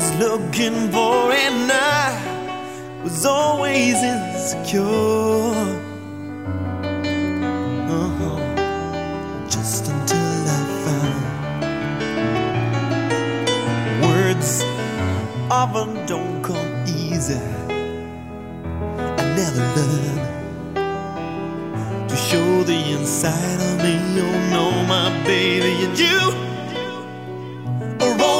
was looking for, and I was always insecure. Uh-huh. Just until I found words often don't come easy. I never learned to show the inside of me. Oh no, my baby, and you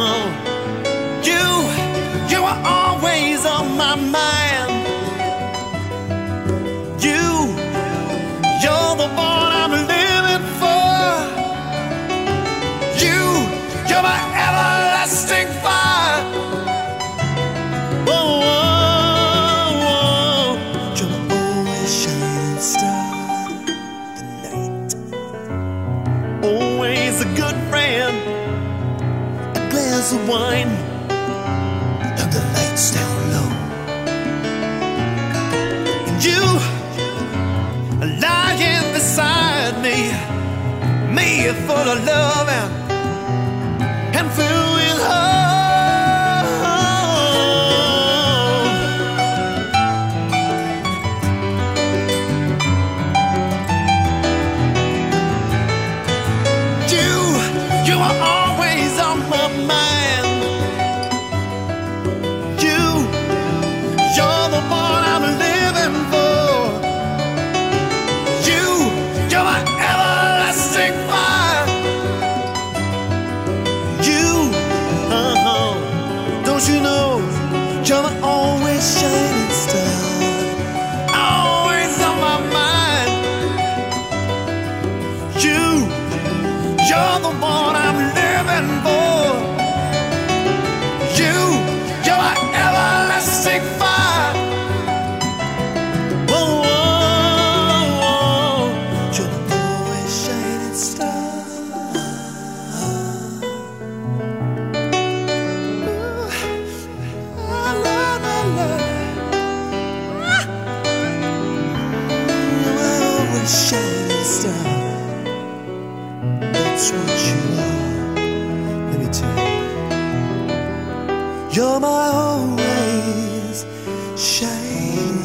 uh-huh, you. You were always on my mind. You, you're the one I'm living for. You, you're my everlasting fire. Whoa, whoa, whoa. You're my always shining star. The night. Always a good A of wine. And the lights down low. And you lying beside me. Me full of love and you're the one I'm living for. You, you're my everlasting fire. Whoa, whoa, whoa. You're the always shining star. Ooh, la, la, la, la. You're always shining what you are. Let me tell you, you're my always shining.